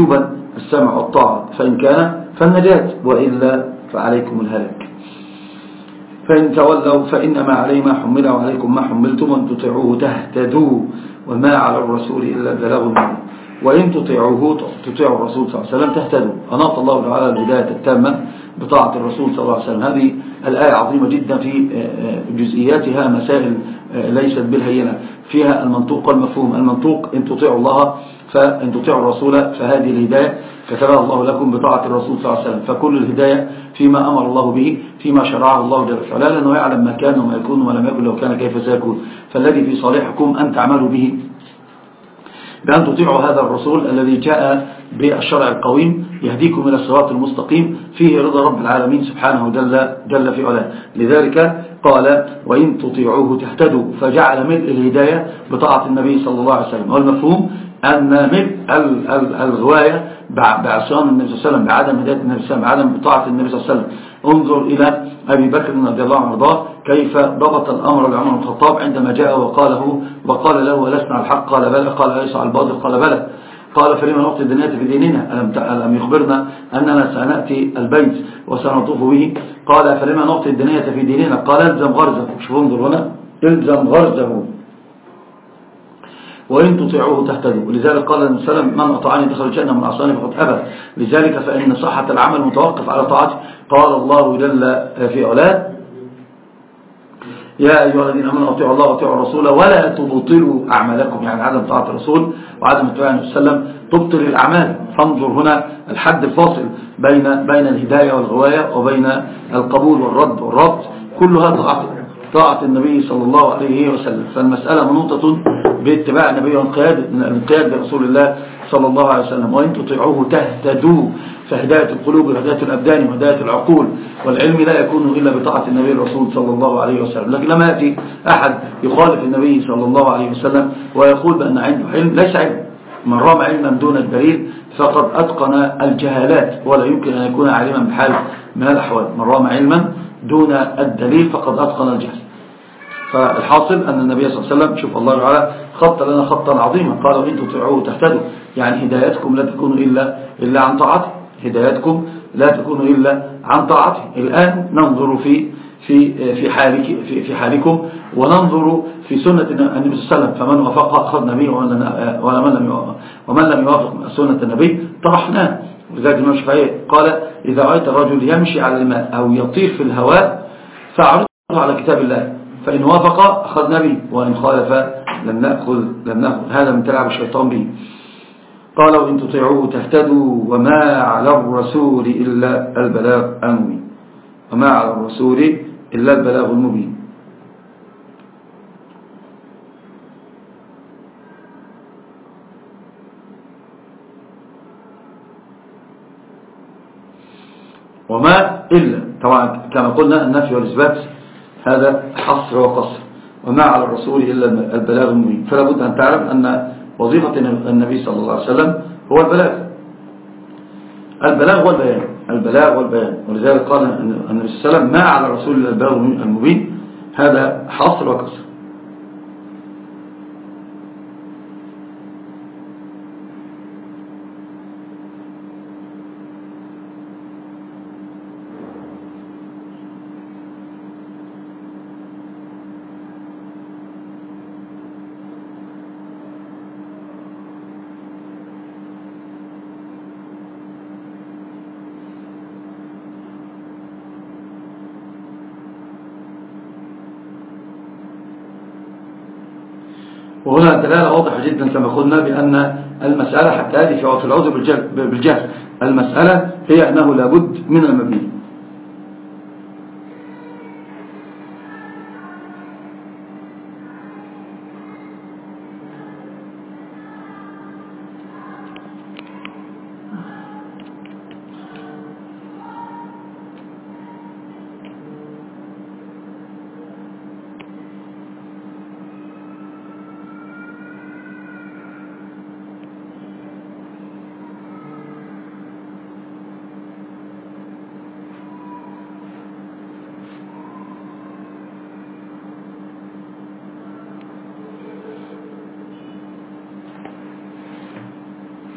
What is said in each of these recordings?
وجوبا السمع والطاعة. فإن كان فالنجاة وإلا فعليكم الهلاك فإن تولوا فإنما علي ما حمل وعليكم ما حملتم وأن تطيعوه تهتدوا وما على الرسول إلا البلاغ المبين وإن تطيعوه تطيعوا الرسول صلى الله عليه وسلم تهتدوا. أناط الله تعالى الهداية التامة بطاعة الرسول صلى الله عليه وسلم. هذه الآية عظيمة جدا في آه، آه، جزئياتها مسائل آه، ليست بالهينة. فيها المنطوق والمفهوم. المنطوق إن تطيعوا الله فإن تطيعوا الرسول فهذه الهداية كتبها الله لكم بطاعة الرسول صلى الله عليه وسلم. فكل الهداية فيما أمر الله به فيما شرعه الله جل وعلا. لأنه يعلم ما كان وما يكون ولم يكن لو كان كيف سيكون. فالذي في صالحكم أن تعملوا به. بأن تطيعوا هذا الرسول الذي جاء بالشرع القويم يهديكم إلى الصراط المستقيم. فيه رضا رب العالمين سبحانه جل, جل في علاه. لذلك قال وإن تطيعوه تهتدوا. فجعل ملء الهداية بطاعة النبي صلى الله عليه وسلم. والمفهوم أن الغواية بعصيان النبي صلى الله عليه وسلم بعدم هداية النبي صلى الله عليه وسلم بعدم طاعة النبي صلى الله عليه وسلم. انظر إلى أبي بكر رضي الله عنه وارضاه كيف ضبط الأمر لعمر بن الخطاب عندما جاء وقاله وقال له ولسنا الحق؟ قال بلى. قال ليس على الباطل؟ قال بلى. قال فلما نقطة الدنيا في ديننا ألم يخبرنا أننا سنأتي البيت وسنطوف به؟ قال فلما نقطة الدنيا في ديننا. قال الزم غرزه. شوف انظر هنا. الزم غرزه. وإن تطيعوه تهتدوا. لذلك قال النبي صلى الله عليه وسلم من أطعاني دخل الجنة من أصلاني فقد أبى. لذلك فإن صحة العمل متوقف على طاعته. قال الله جل في علاه يا أيها الذين أمنوا أطيعوا الله وأطيعوا الرسول ولا تبطلوا أعمالكم. يعني عدم طاعة الرسول وعدم اتباع النبي صلى الله عليه وسلم. تبطل الأعمال. فانظر هنا الحد الفاصل بين بين الهداية والغواية وبين القبول والرد والرد كلها طاعة النبي صلى الله عليه وسلم. فالمسألة منوطة باتباع النبي والانقياد لرسول الله صلى الله عليه وسلم. وإن تطيعوه تهتدوا. فهداية القلوب وهداية الأبدان وهداية العقول والعلم لا يكون إلا بطاعة النبي الرسول صلى الله عليه وسلم. لكن لما يأتي أحد يخالف النبي صلى الله عليه وسلم ويقول بأن عنده علم ليس علم. من رام علما دون الدليل فقد أتقن الجهالات ولا يمكن أن يكون عالما بحال من الأحوال. من رام علما دون الدليل فقد أتقن الجهل. فالحاصل أن النبي صلى الله عليه وسلم شوف الله تعالى خط لنا خطا عظيما. قالوا إن تطيعوه تهتدوا يعني هدايتكم لا تكون إلا, إلا عن طاعته. هدايتكم لا تكون إلا عن طاعته. الآن ننظر في في في حالك في, في حالكم وننظر في سنة النبي صلى الله عليه وسلم. فمن وافق أخذنا به ومن لم ومن لم يوافق سنة النبي طرحناه. ولذلك الإمام الشافعي قال إذا رأيت الرجل يمشي على الماء أو يطير في الهواء فأعرضه على كتاب الله. فإن وافق أخذنا به وإن خالف لن نأخذ, لن نأخذ. هذا من تلعب الشيطان به. قال وإن تطيعوه تهتدوا وما على الرسول إلا البلاغ المبين. وما على الرسول إلا البلاغ المبين. وما إلا طبعا كما قلنا النفي والإثبات هذا حصر وقصر. وما على الرسول إلا البلاغ المبين. فلا بد أن تعلم أن وظيفة النبي صلى الله عليه وسلم هو البلاغ. البلاغ والبيان. البلاغ والبيان. ولذلك قال النبي صلى الله عليه وسلم ما على الرسول إلا البلاغ المبين. هذا حصر وكسر. وهنا الدلالة واضحة جدا كما قلنا بأن المسألة حتى هذه في العوض بالجهل المسألة هي أنه لابد من المبنين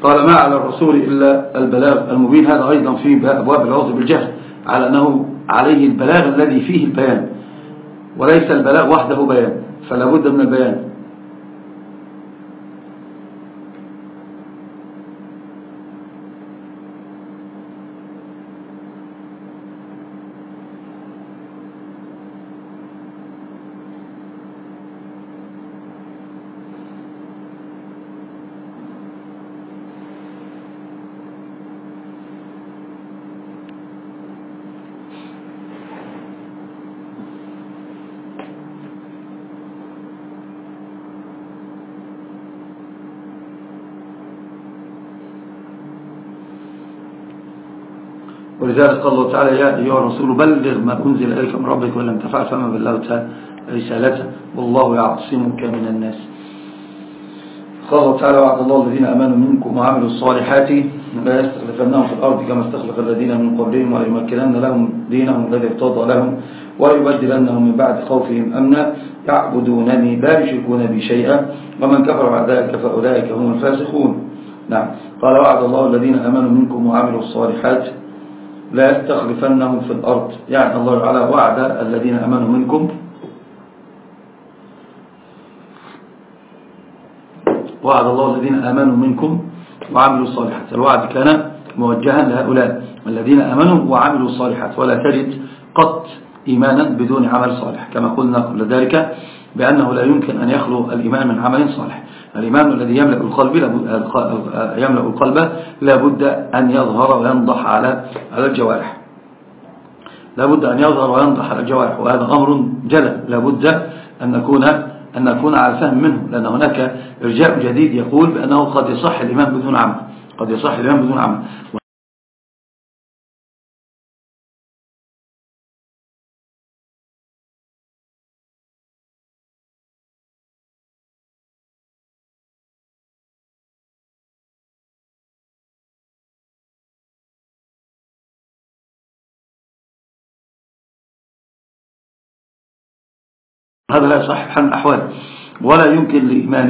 قال ما على الرسول إلا البلاغ المبين. هذا أيضا في أبواب العوض بالجهل على أنه عليه البلاغ الذي فيه البيان وليس البلاغ وحده بيان فلا بد من البيان. ولذلك قال الله تعالى يا أيها الرسول بلغ ما أنزل إليك من ربك وإن لم تفعل فما بلغت رسالته والله يعصمك من الناس. قال الله تعالى وعد الله الذين أمنوا منكم وعملوا الصالحات لا يستخلفنهم في الأرض كما استخلف الذين من قبلهم ويمكنن لهم دينهم الذي ارتضى لهم ويبدلنهم من بعد خوفهم أمنا يعبدونني لا يشركون بي شيئا ومن كفر بعد ذلك فأولئك هم الفاسقون. نعم. قال وعد الله الذين أمنوا منكم وعملوا الصالحات لا يستخلفنهم في الأرض. يعني الله تعالى وعد الذين أمنوا منكم. وعد الله الذين آمنوا منكم وعملوا الصالحات. الوعد كان موجها لهؤلاء الذين آمنوا وعملوا الصالحات. ولا تجد قط إيمانا بدون عمل صالح. كما قلنا قبل ذلك بأنه لا يمكن أن يخلو الإيمان من عمل صالح. الإيمان الذي يملأ القلب يملأ القلب لابد أن يظهر وينضح على الجوارح. لابد أن يظهر وينضح على الجوارح وهذا أمر جلل لابد أن نكون أن نكون على فهم منه لأن هناك إرجاء جديد يقول بأنه قد يصح الإيمان بدون عمل قد يصح الإيمان بدون عمل هذا لا صح حال الأحوال. ولا يمكن لإيمان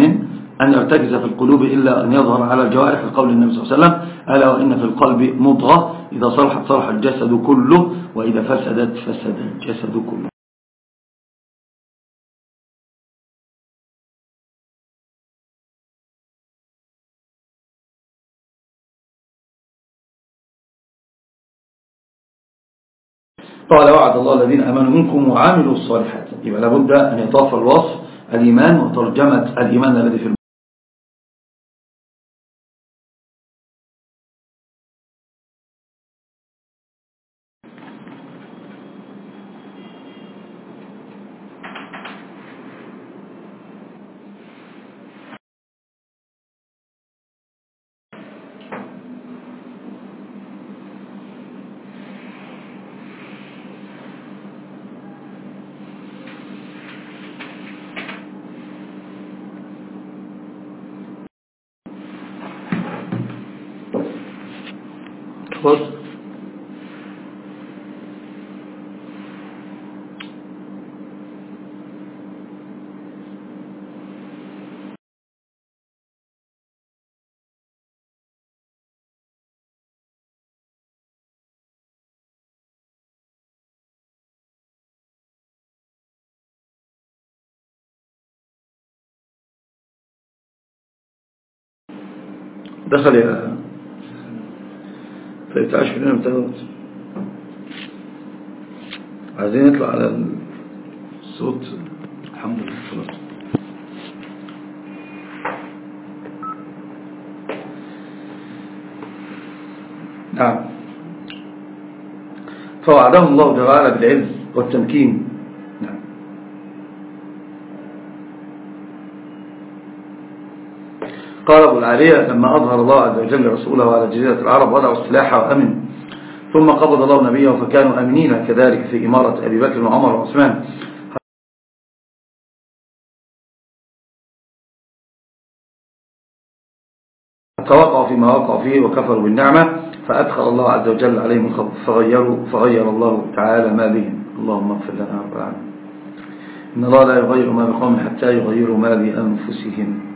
أن يرتكز في القلوب إلا أن يظهر على الجوارح لقول النبي صلى الله عليه وسلم. ألا وإن في القلب مضغة إذا صلحت صلح الجسد كله وإذا فسدت فسد الجسد كله. قال وعد الله الذين أمنوا منكم وعملوا الصالحات. يبقى لابد أن يطاف الوصف الإيمان وترجمة الإيمان الذي في خود دخل طيب تعالوا شوف لنا مثال عايزين نطلع على الصوت الحمد لله نعم فوعدهم الله تعالى بالعلم والتمكين العالية لما أظهر الله عز وجل رسوله على جزيرة العرب وضع السلاح وأمن. ثم قبض الله نبيه فكانوا أمنين كذلك في إمارة أبي بكر وعمر وعثمان. توقعوا فيما وقعوا فيه وكفروا بالنعمة فأدخل الله عز وجل عليهم فغيروا فغير الله تعالى ما بهم. اللهم اغفر لنا رب العالمين. إن الله لا يغير ما بقوم حتى يغيروا ما بأنفسهم.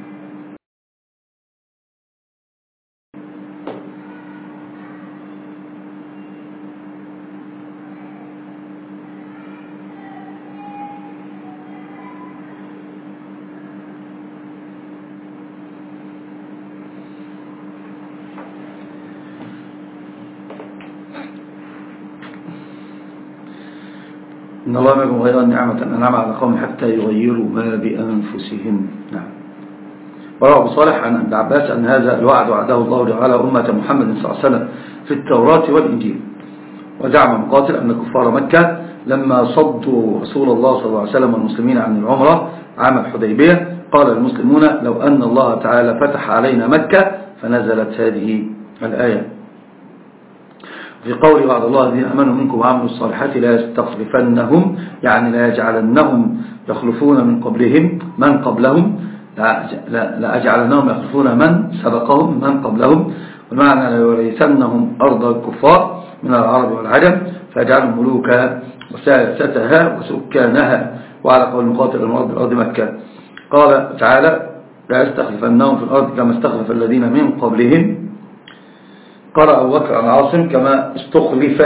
الله ما يكون غير النعمة أن أنعم على قوم حتى يغيروا ما بأنفسهم. نعم. وروى أبو صالح عن ابن عباس أن هذا الوعد وعده الله تعالى أمة محمد صلى الله عليه وسلم في التوراة والإنجيل. وزعم مقاتل أن كفار مكة لما صدوا رسول الله صلى الله عليه وسلم والمسلمين عن العمرة عام الحديبية قال المسلمون لو أن الله تعالى فتح علينا مكة فنزلت هذه الآية. في بعض الله الذين أمنوا منكم وعملوا الصالحات لا يستخلفنهم يعني لا يجعلنهم يخلفون من قبلهم من قبلهم لا أجعلنهم يخلفون من سبقهم من قبلهم والمعنى لا يوريثنهم أرض الكفار من العرب والعجم فيجعلهم ملوكا وساستها وسكانها وعلى قول مقاتل المرض بالأرض مكة. قال تعالى لا يستخلفنهم في الأرض كما استخلف الذين من قبلهم قرأ أبو بكر عن عاصم كما استخلف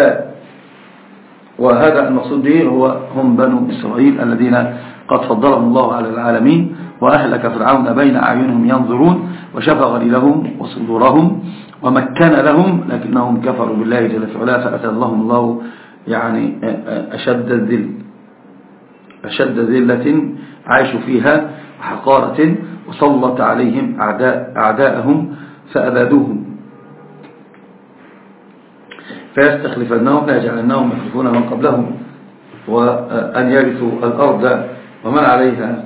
وهذا المقصودين هو هم بنو إسرائيل الذين قد فضلهم الله على العالمين وأهلك فرعون بين أعينهم ينظرون وشفى غليلهم وصدورهم ومكن لهم لكنهم كفروا بالله جل فعلا فأتى الله الله يعني أشد الذل أشد ذلة عاشوا فيها حقارة وسلط عليهم أعداء أعداءهم فأبادوهم فيستخلفنهم فيجعلنهم من قبلهم وأن يرثوا الأرض ومن عليها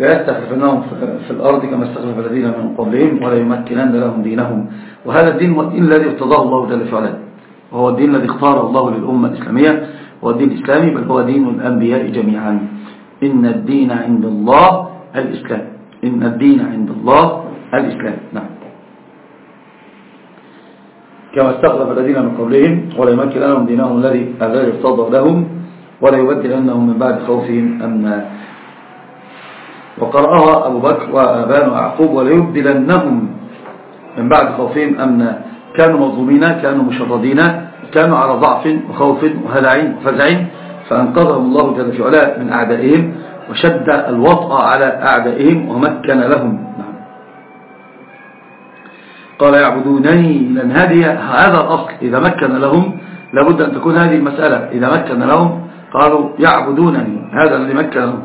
ويستخلفنهم في الأرض كما استخلف الذين من قبلهم ولا يمكنن لهم دينهم. وهذا الدين الذي ارتضاه الله جل فعلا وهو الدين الذي اختار الله للأمة الإسلامية. هو الدين الإسلامي بل هو دين الأنبياء جميعا. إن الدين عند الله الإسلام. إن الدين عند الله الإسلام. نعم. كما استخلف الذين من قبلهم ولا يمكن لهم دينهم الذي أغير ارتضى لهم ولا يبدل أنهم من بعد خوفهم أمنا. وقرأها أبو بكر وأبان وعقوب وليبدلنهم. من بعد خوفهم أمنا كانوا مظلومين كانوا مشردين كانوا على ضعف وخوف وهلع وفزع فأنقذهم الله جل في علاء من أعدائهم وشد الوطأ على أعدائهم ومكن لهم. نعم. قال يعبدونني لأن هذه هذا الأصل. إذا مكن لهم لابد أن تكون هذه المسألة. إذا مكن لهم قالوا يعبدونني. هذا الذي مكن لهم